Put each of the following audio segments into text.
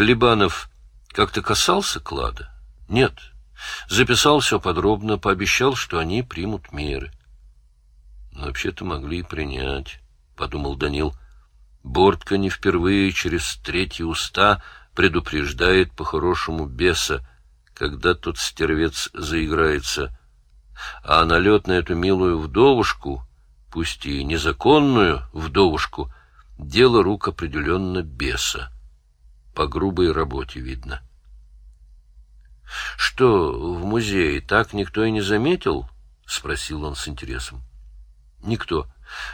Колебанов как-то касался клада? Нет. Записал все подробно, пообещал, что они примут меры. Вообще-то могли и принять, подумал Данил. Бортка не впервые через третьи уста предупреждает по-хорошему беса, когда тот стервец заиграется. А налет на эту милую вдовушку, пусть и незаконную вдовушку, дело рук определенно беса. По грубой работе видно. — Что, в музее так никто и не заметил? — спросил он с интересом. — Никто.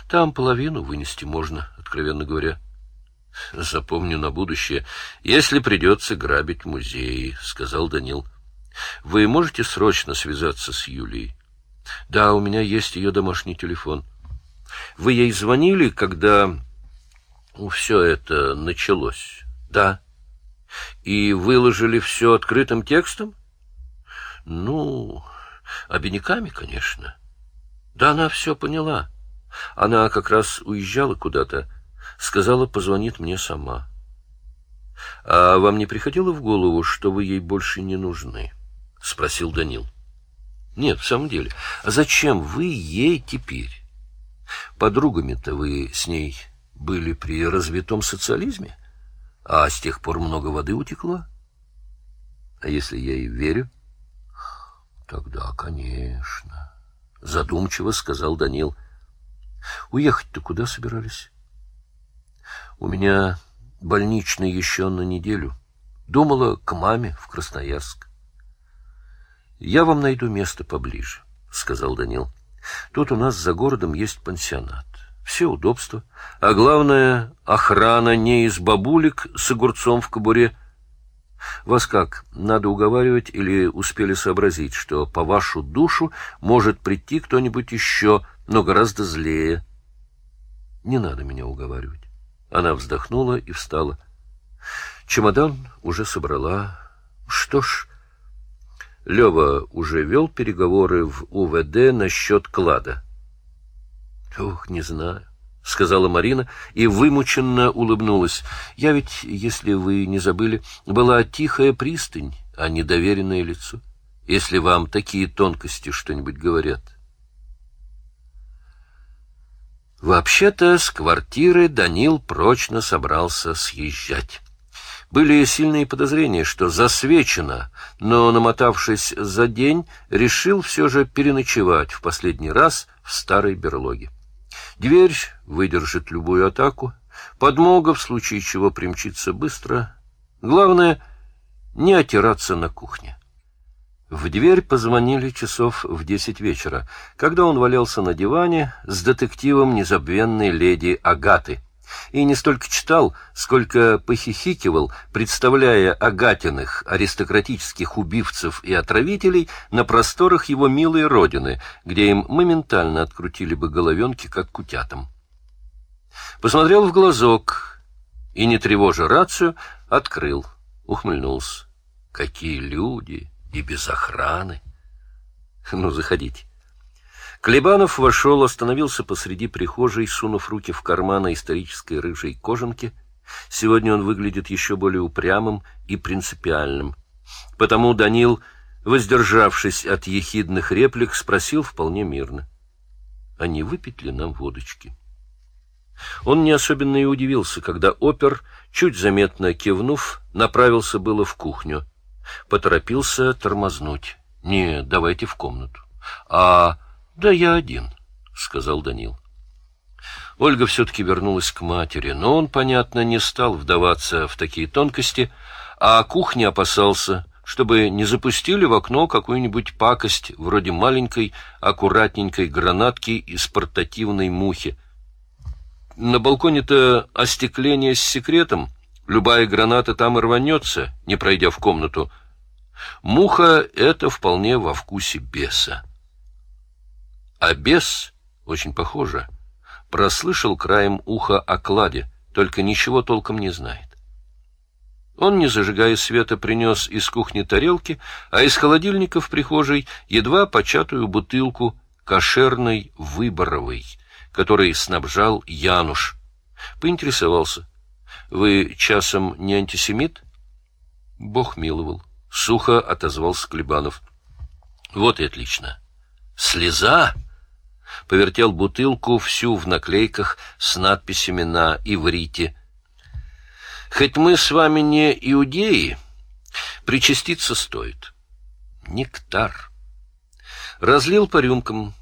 Там половину вынести можно, откровенно говоря. — Запомню на будущее, если придется грабить музеи, — сказал Данил. — Вы можете срочно связаться с Юлией? — Да, у меня есть ее домашний телефон. — Вы ей звонили, когда все это началось? — Да. — И выложили все открытым текстом? — Ну, обиняками, конечно. — Да она все поняла. — она как раз уезжала куда-то. Сказала, позвонит мне сама. — А вам не приходило в голову, что вы ей больше не нужны? — спросил Данил. — Нет, в самом деле. А зачем вы ей теперь? Подругами-то вы с ней были при развитом социализме, а с тех пор много воды утекло. А если я ей верю? — Тогда, конечно, — задумчиво сказал Данил. — Уехать-то куда собирались? У меня больничный еще на неделю. Думала к маме в Красноярск. Я вам найду место поближе, сказал Данил. Тут у нас за городом есть пансионат. Все удобства, а главное охрана не из бабулек с огурцом в кобуре. Вас как, надо уговаривать или успели сообразить, что по вашу душу может прийти кто-нибудь еще, но гораздо злее. Не надо меня уговаривать. Она вздохнула и встала. Чемодан уже собрала. Что ж, Лева уже вел переговоры в УВД насчет клада. Ох, не знаю, сказала Марина и вымученно улыбнулась. Я ведь, если вы не забыли, была тихая пристань, а не доверенное лицо. Если вам такие тонкости что-нибудь говорят. Вообще-то с квартиры Данил прочно собрался съезжать. Были сильные подозрения, что засвечено, но, намотавшись за день, решил все же переночевать в последний раз в старой берлоге. Дверь выдержит любую атаку, подмога в случае чего примчится быстро. Главное — не отираться на кухне. В дверь позвонили часов в десять вечера, когда он валялся на диване с детективом незабвенной леди Агаты. И не столько читал, сколько похихикивал, представляя Агатиных, аристократических убивцев и отравителей, на просторах его милой родины, где им моментально открутили бы головенки, как кутятам. Посмотрел в глазок и, не тревожа рацию, открыл, ухмыльнулся. Какие люди! и без охраны. Ну, заходите. Клебанов вошел, остановился посреди прихожей, сунув руки в карманы исторической рыжей кожанки. Сегодня он выглядит еще более упрямым и принципиальным. Потому Данил, воздержавшись от ехидных реплик, спросил вполне мирно. — А не выпить ли нам водочки? Он не особенно и удивился, когда опер, чуть заметно кивнув, направился было в кухню — Поторопился тормознуть. — Не, давайте в комнату. — А, да я один, — сказал Данил. Ольга все-таки вернулась к матери, но он, понятно, не стал вдаваться в такие тонкости, а кухни опасался, чтобы не запустили в окно какую-нибудь пакость, вроде маленькой, аккуратненькой гранатки из портативной мухи. На балконе-то остекление с секретом, Любая граната там и рванется, не пройдя в комнату. Муха — это вполне во вкусе беса. А бес, очень похоже, прослышал краем уха о кладе, только ничего толком не знает. Он, не зажигая света, принес из кухни тарелки, а из холодильника в прихожей едва початую бутылку кошерной выборовой, которой снабжал Януш. Поинтересовался — вы часом не антисемит? Бог миловал. Сухо отозвался Клебанов. Вот и отлично. Слеза! Повертел бутылку всю в наклейках с надписями на иврите. Хоть мы с вами не иудеи, причаститься стоит. Нектар. Разлил по рюмкам.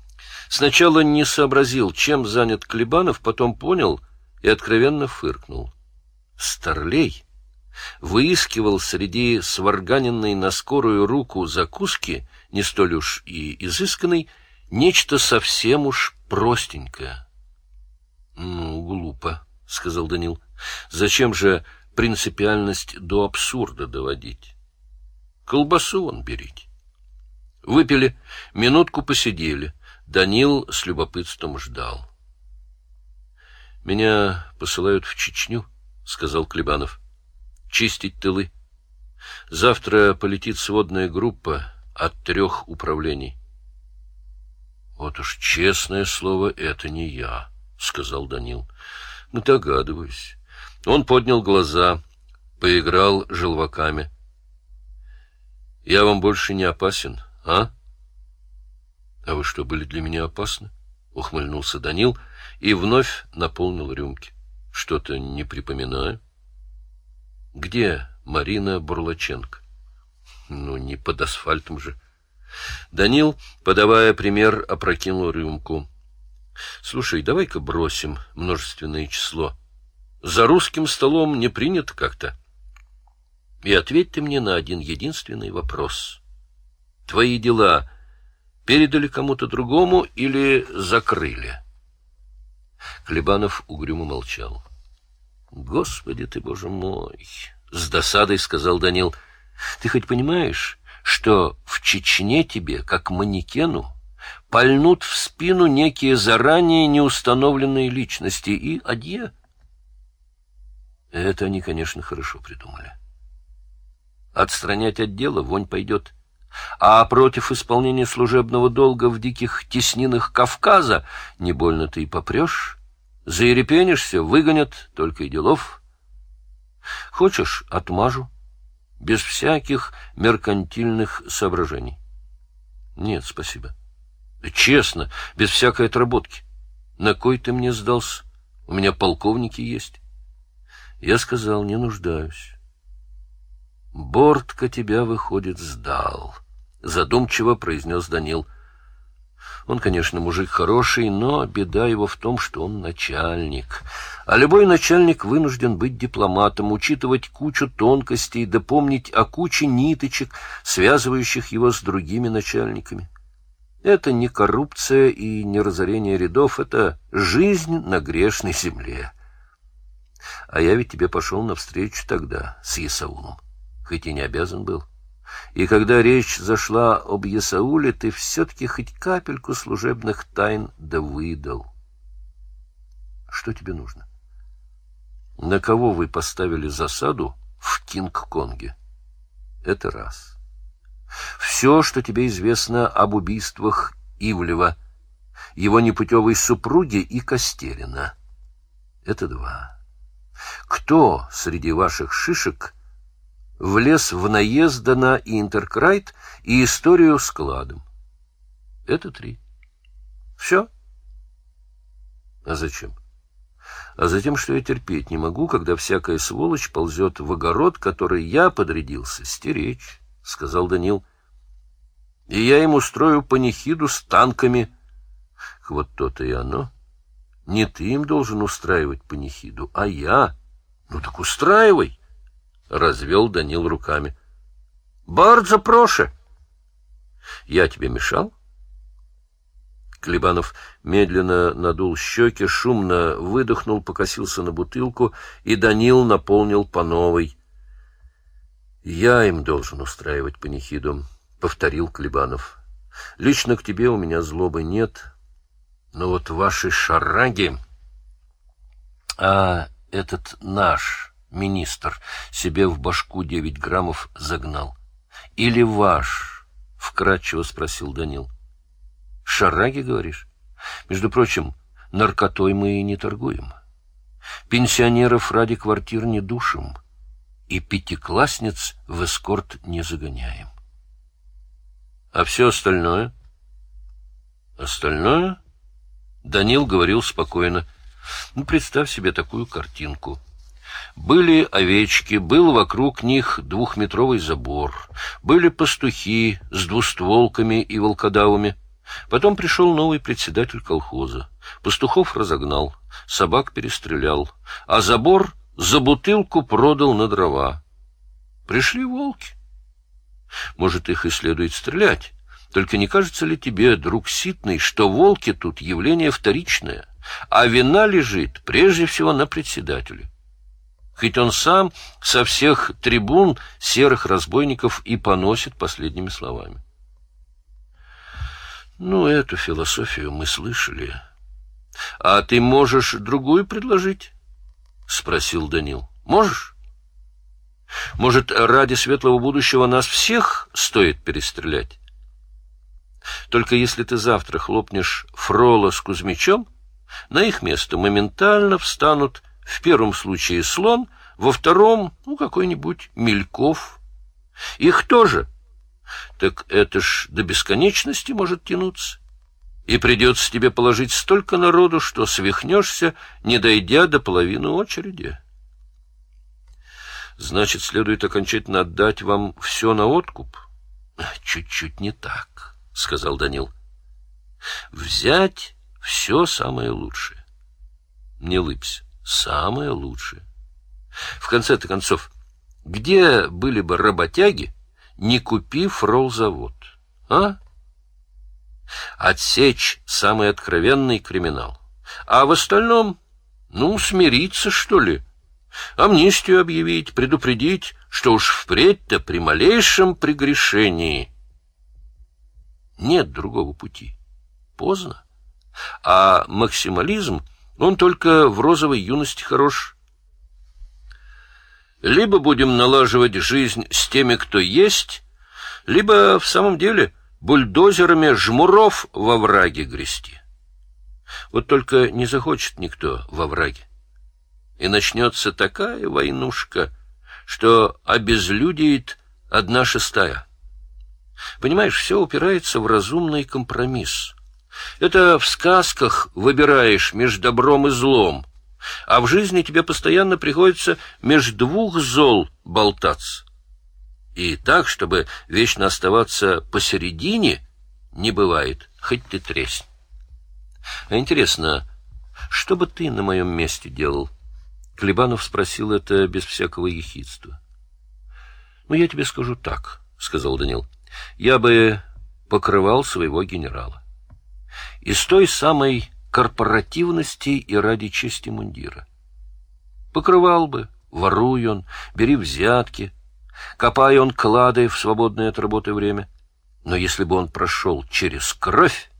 Сначала не сообразил, чем занят Клебанов, потом понял и откровенно фыркнул. Старлей выискивал среди сварганенной на скорую руку закуски, не столь уж и изысканной, нечто совсем уж простенькое. — Ну, глупо, — сказал Данил. — Зачем же принципиальность до абсурда доводить? Колбасу он берите. Выпили, минутку посидели. Данил с любопытством ждал. — Меня посылают в Чечню, — сказал Клебанов. — чистить тылы. Завтра полетит сводная группа от трех управлений. — Вот уж честное слово, это не я, — сказал Данил. — Ну, догадываюсь. Он поднял глаза, поиграл желваками. — Я вам больше не опасен, а? — А вы что, были для меня опасны? — ухмыльнулся Данил и вновь наполнил рюмки. — Что-то не припоминаю. — где Марина Бурлаченко? Ну, не под асфальтом же. Данил, подавая пример, опрокинул рюмку. Слушай, давай-ка бросим множественное число. За русским столом не принято как-то. И ответь ты мне на один единственный вопрос. Твои дела передали кому-то другому или закрыли? Клебанов угрюмо молчал. Господи ты, боже мой! С досадой сказал Данил. Ты хоть понимаешь, что в Чечне тебе, как манекену, пальнут в спину некие заранее неустановленные личности и адье? Это они, конечно, хорошо придумали. Отстранять от дела вонь пойдет. А против исполнения служебного долга в диких теснинах Кавказа не больно ты и попрешь. Заерепенишься, выгонят, только и делов. Хочешь — отмажу, без всяких меркантильных соображений. Нет, спасибо. Честно, без всякой отработки. На кой ты мне сдался? У меня полковники есть. Я сказал, не нуждаюсь. Бортка тебя, выходит, сдал, — задумчиво произнес Данил. Он, конечно, мужик хороший, но беда его в том, что он начальник. А любой начальник вынужден быть дипломатом, учитывать кучу тонкостей, да помнить о куче ниточек, связывающих его с другими начальниками. Это не коррупция и не разорение рядов, это жизнь на грешной земле. А я ведь тебе пошел навстречу тогда с Исаулом, хоть и не обязан был. И когда речь зашла об Ясауле, ты все-таки хоть капельку служебных тайн да выдал. Что тебе нужно? На кого вы поставили засаду в Кинг-Конге? Это раз. Все, что тебе известно об убийствах Ивлева, его непутевой супруги и Костерина. Это два. Кто среди ваших шишек влез в наезда на Интеркрайт и историю с кладом. Это три. Все. А зачем? А затем, что я терпеть не могу, когда всякая сволочь ползет в огород, который я подрядился стеречь, — сказал Данил. И я им устрою панихиду с танками. Вот то-то и оно. Не ты им должен устраивать панихиду, а я. Ну так устраивай. — развел Данил руками. — Бардзо проше. — Я тебе мешал? Клебанов медленно надул щеки, шумно выдохнул, покосился на бутылку, и Данил наполнил по новой. — Я им должен устраивать панихиду, — повторил Клебанов. — Лично к тебе у меня злобы нет, но вот ваши шараги... А этот наш министр себе в башку девять граммов загнал. — Или ваш? — вкратчиво спросил Данил. — Шараги, говоришь? Между прочим, наркотой мы и не торгуем. Пенсионеров ради квартир не душим. и пятиклассниц в эскорт не загоняем. А все остальное? Остальное? Данил говорил спокойно. Ну, представь себе такую картинку. Были овечки, был вокруг них двухметровый забор, были пастухи с двустволками и волкодавами. Потом пришел новый председатель колхоза. Пастухов разогнал, собак перестрелял, а забор за бутылку продал на дрова. Пришли волки. Может, их и следует стрелять. Только не кажется ли тебе, друг Ситный, что волки тут явление вторичное, а вина лежит прежде всего на председателе? Хоть он сам со всех трибун серых разбойников и поносит последними словами. Ну, эту философию мы слышали. А ты можешь другую предложить? — спросил Данил. — Можешь? Может, ради светлого будущего нас всех стоит перестрелять? Только если ты завтра хлопнешь Фрола с Кузьмичом, на их место моментально встанут в первом случае слон, во втором, ну, какой-нибудь Мельков. Их тоже. Так это ж до бесконечности может тянуться и придется тебе положить столько народу, что свихнешься, не дойдя до половины очереди. Значит, следует окончательно отдать вам все на откуп? Чуть-чуть не так, — сказал Данил. Взять все самое лучшее. Не лыбся, самое лучшее. В конце-то концов, где были бы работяги, не купив роллзавод, а? Отсечь самый откровенный криминал. А в остальном, ну, смириться, что ли. Амнистию объявить, предупредить, что уж впредь-то при малейшем прегрешении. Нет другого пути. Поздно. А максимализм, он только в розовой юности хорош. Либо будем налаживать жизнь с теми, кто есть, либо в самом деле — бульдозерами жмуров во враге грести. Вот только не захочет никто во враге. И начнется такая войнушка, что обезлюдеет одна шестая. Понимаешь, все упирается в разумный компромисс. Это в сказках выбираешь между добром и злом, а в жизни тебе постоянно приходится между двух зол болтаться. И так, чтобы вечно оставаться посередине, не бывает, хоть ты тресни. А интересно, что бы ты на моем месте делал? Клебанов спросил это без всякого ехидства. — Ну, я тебе скажу так, — сказал Данил. — Я бы покрывал своего генерала. Из той самой корпоративности и ради чести мундира. Покрывал бы, воруй он, бери взятки — копая он клады в свободное от работы время. Но если бы он прошел через кровь,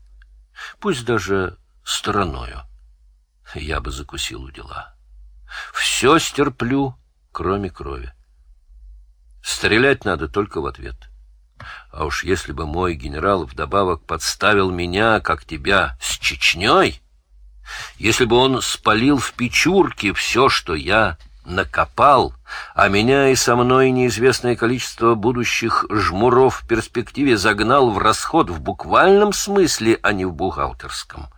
пусть даже стороною, я бы закусил у дела. Все стерплю, кроме крови. Стрелять надо только в ответ. А уж если бы мой генерал вдобавок подставил меня, как тебя, с Чечней, если бы он спалил в печурке все, что я накопал, а меня и со мной неизвестное количество будущих жмуров в перспективе загнал в расход в буквальном смысле, а не в бухгалтерском.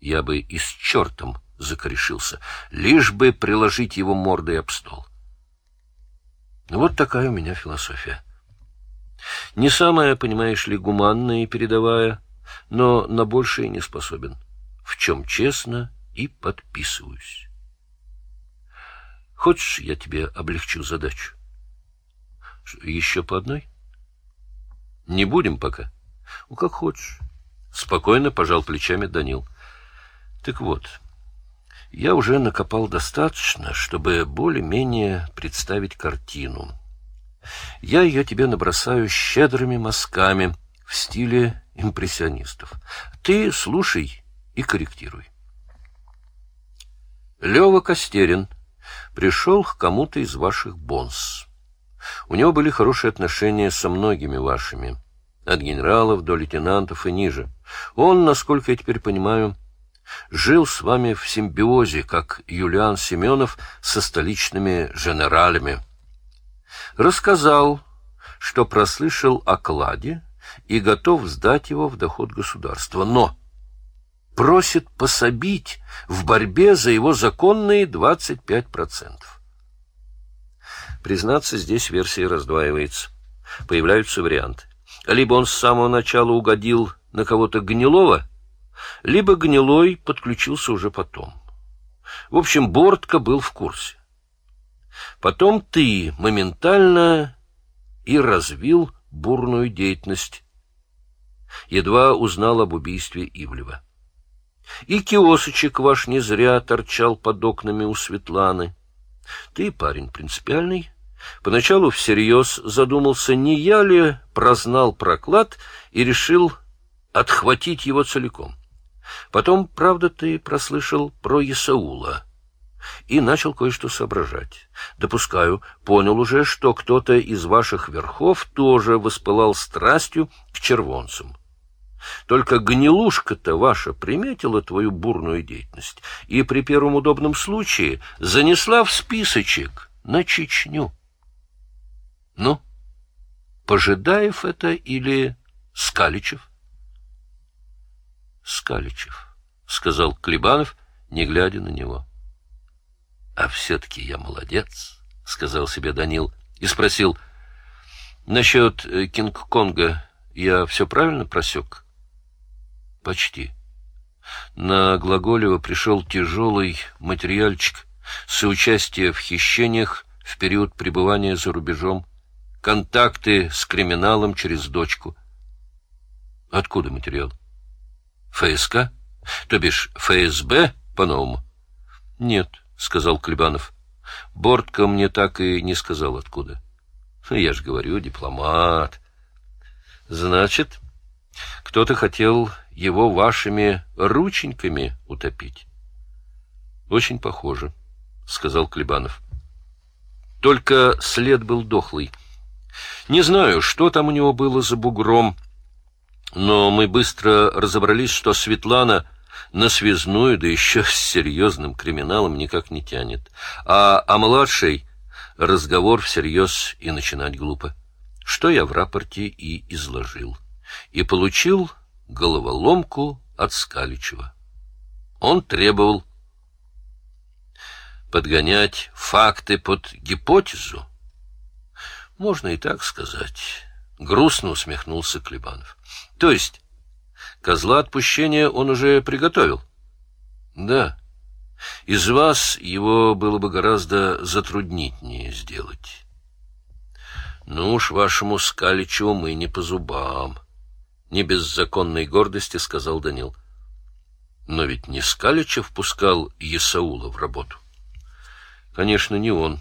Я бы и с чертом закорешился, лишь бы приложить его мордой об стол. Вот такая у меня философия. Не самая, понимаешь ли, гуманная и передовая, но на большее не способен, в чем честно и подписываюсь. Хочешь, я тебе облегчу задачу? Еще по одной? Не будем пока. Ну, как хочешь. Спокойно пожал плечами Данил. Так вот, я уже накопал достаточно, чтобы более-менее представить картину. Я ее тебе набросаю щедрыми мазками в стиле импрессионистов. Ты слушай и корректируй. Лева Костерин — пришел к кому-то из ваших бонс. У него были хорошие отношения со многими вашими, от генералов до лейтенантов и ниже. Он, насколько я теперь понимаю, жил с вами в симбиозе, как Юлиан Семенов со столичными женералями. Рассказал, что прослышал о кладе и готов сдать его в доход государства, но просит пособить в борьбе за его законные 25%. Признаться, здесь версия раздваивается. Появляются варианты. Либо он с самого начала угодил на кого-то гнилого, либо гнилой подключился уже потом. В общем, Бортко был в курсе. Потом ты моментально и развил бурную деятельность. Едва узнал об убийстве Ивлева. И киосочек ваш не зря торчал под окнами у Светланы. Ты парень принципиальный. Поначалу всерьез задумался, не я ли прознал проклад и решил отхватить его целиком. Потом, правда, ты прослышал про Исаула и начал кое-что соображать. Допускаю, понял уже, что кто-то из ваших верхов тоже воспылал страстью к червонцам. Только гнилушка-то ваша приметила твою бурную деятельность и при первом удобном случае занесла в списочек на Чечню. Ну, Пожидаев это или Скаличев? Скаличев, — сказал Клебанов, не глядя на него. — А все-таки я молодец, — сказал себе Данил и спросил. — Насчет э, Кинг-Конга я все правильно просек? — Почти. На Глаголева пришел тяжелый материальчик соучастие в хищениях в период пребывания за рубежом, контакты с криминалом через дочку. Откуда материал? ФСК? То бишь ФСБ по-новому? Нет, сказал Клебанов. Бортко мне так и не сказал откуда. Я же говорю, дипломат. Значит, кто-то хотел его вашими рученьками утопить. Очень похоже, сказал Клебанов. Только след был дохлый. Не знаю, что там у него было за бугром, но мы быстро разобрались, что Светлана на связную, да еще с серьезным криминалом никак не тянет. А о младшей разговор всерьез и начинать глупо. Что я в рапорте и изложил. И получил головоломку от Скаличева. Он требовал подгонять факты под гипотезу. Можно и так сказать. Грустно усмехнулся Клебанов. То есть, козла отпущения он уже приготовил? Да. Из вас его было бы гораздо затруднительнее сделать. Ну уж вашему Скаличу мы не по зубам. Не без законной гордости сказал Данил. Но ведь не Скаличев впускал Есаула в работу. Конечно, не он.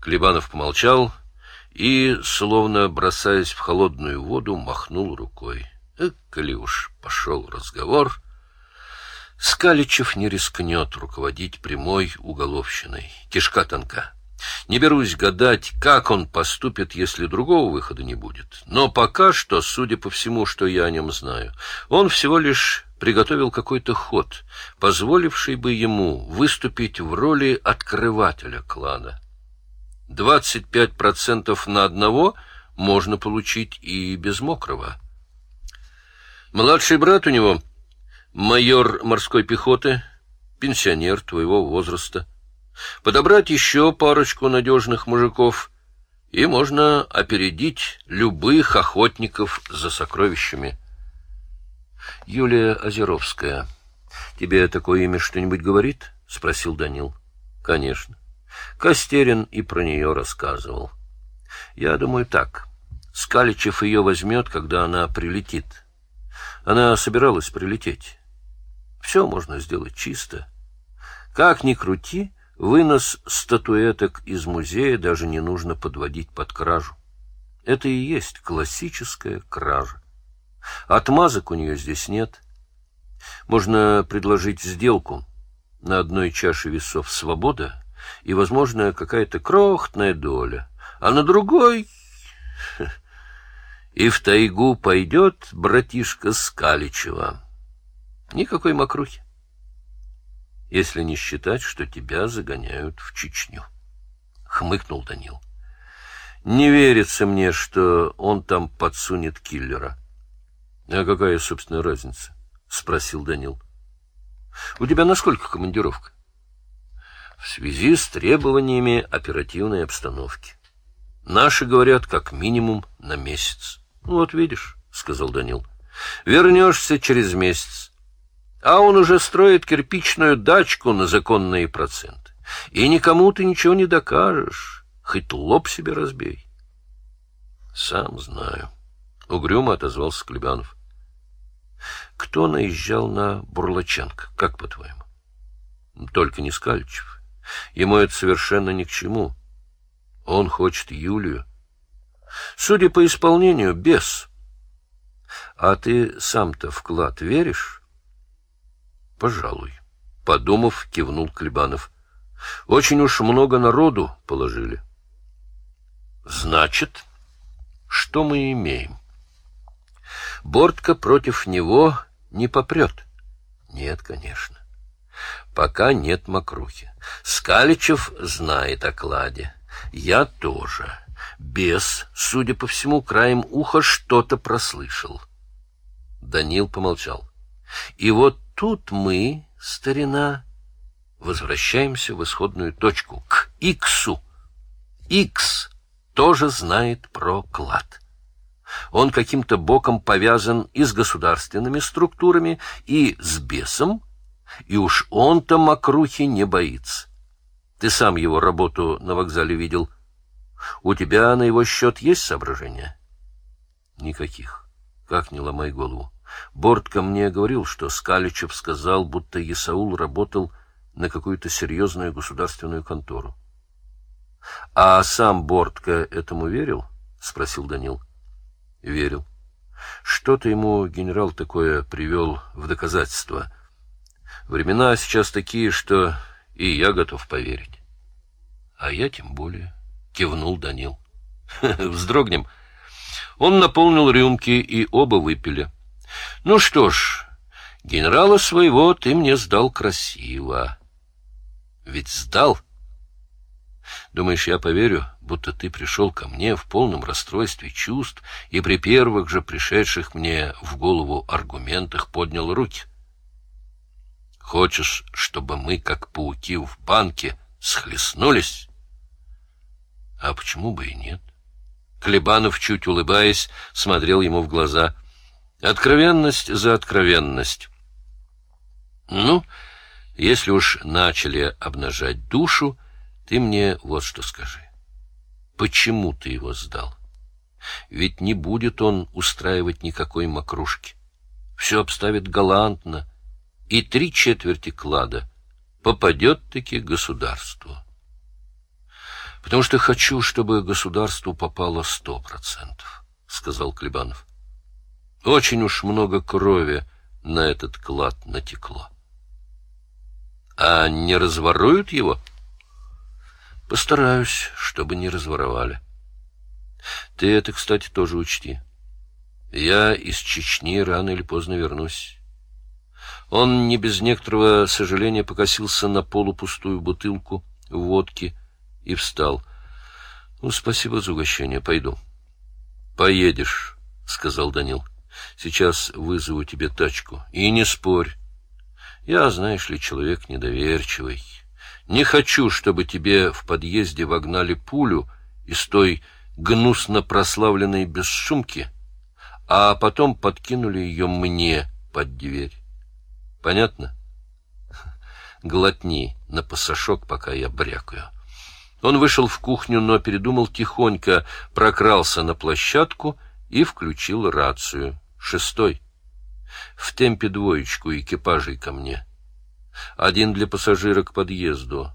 Клебанов помолчал и, словно бросаясь в холодную воду, махнул рукой. Э, коли уж пошел разговор, Скаличев не рискнет руководить прямой уголовщиной. Кишка тонка. Не берусь гадать, как он поступит, если другого выхода не будет. Но пока что, судя по всему, что я о нем знаю, он всего лишь приготовил какой-то ход, позволивший бы ему выступить в роли открывателя клана. 25% на одного можно получить и без мокрого. Младший брат у него майор морской пехоты, пенсионер твоего возраста. Подобрать еще парочку надежных мужиков, и можно опередить любых охотников за сокровищами. Юлия Озеровская. Тебе такое имя что-нибудь говорит? — спросил Данил. — Конечно. Костерин и про нее рассказывал. Я думаю так. Скаличев ее возьмет, когда она прилетит. Она собиралась прилететь. Все можно сделать чисто. Как ни крути, вынос статуэток из музея даже не нужно подводить под кражу. Это и есть классическая кража. Отмазок у нее здесь нет. Можно предложить сделку. На одной чаше весов свобода и, возможно, какая-то крохотная доля, а на другой... И в тайгу пойдет братишка Скаличева. Никакой мокрухи. Если не считать, что тебя загоняют в Чечню. Хмыкнул Данил. Не верится мне, что он там подсунет киллера. — А какая, собственно, разница? — спросил Данил. — У тебя насколько командировка? — В связи с требованиями оперативной обстановки. Наши говорят, как минимум на месяц. — Вот видишь, — сказал Данил. — Вернешься через месяц. А он уже строит кирпичную дачку на законные проценты. И никому ты ничего не докажешь. Хоть лоб себе разбей. — Сам знаю. Угрюмо отозвался Клебанов. — Кто наезжал на Бурлаченко, как по-твоему? — Только не Скальчев. Ему это совершенно ни к чему. Он хочет Юлию. Судя по исполнению, без. А ты сам-то вклад веришь? — Пожалуй. Подумав, кивнул Клебанов. — Очень уж много народу положили. Значит, что мы имеем? Бортка против него не попрет. Нет, конечно. Пока нет мокрухи. Скаличев знает о кладе. Я тоже. Бес, судя по всему, краем уха что-то прослышал. Данил помолчал. И вот тут мы, старина, возвращаемся в исходную точку, к Иксу. Икс тоже знает про клад. Он каким-то боком повязан и с государственными структурами, и с бесом, и уж он-то мокрухи не боится. Ты сам его работу на вокзале видел. У тебя на его счет есть соображения? Никаких. Как не ломай голову. Бортко мне говорил, что Скаличев сказал, будто Исаул работал на какую-то серьезную государственную контору. — А сам Бортко этому верил? — спросил Данил. — Верил. Что-то ему генерал такое привел в доказательство. Времена сейчас такие, что и я готов поверить. — А я тем более, — кивнул Данил. — Вздрогнем. Он наполнил рюмки, и оба выпили. — Ну что ж, генерала своего ты мне сдал красиво. Ведь сдал — Думаешь, я поверю, будто ты пришел ко мне в полном расстройстве чувств и при первых же пришедших мне в голову аргументах поднял руки? Хочешь, чтобы мы, как пауки в банке, схлестнулись? А почему бы и нет? Клебанов, чуть улыбаясь, смотрел ему в глаза. Откровенность за откровенность. Ну, если уж начали обнажать душу, ты мне вот что скажи. Почему ты его сдал? Ведь не будет он устраивать никакой мокрушки. Все обставит галантно, и три четверти клада попадет-таки государству. Потому что хочу, чтобы государству попало сто процентов, — сказал Клебанов. Очень уж много крови на этот клад натекло. А не разворуют его? — Постараюсь, чтобы не разворовали. Ты это, кстати, тоже учти. Я из Чечни рано или поздно вернусь. Он не без некоторого сожаления покосился на полупустую бутылку водки и встал. — Ну, спасибо за угощение, пойду. — Поедешь, — сказал Данил. — Сейчас вызову тебе тачку. И не спорь. Я, знаешь ли, человек недоверчивый. Не хочу, чтобы тебе в подъезде вогнали пулю из той гнусно прославленной бесшумки, а потом подкинули ее мне под дверь. Понятно? Глотни на пасашок, пока я брякаю. Он вышел в кухню, но передумал тихонько, прокрался на площадку и включил рацию. Шестой. В темпе двоечку экипажей ко мне. Один для пассажира к подъезду.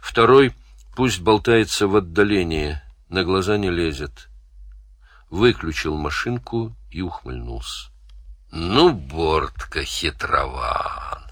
Второй пусть болтается в отдалении, на глаза не лезет. Выключил машинку и ухмыльнулся. Ну, бортка хитрован!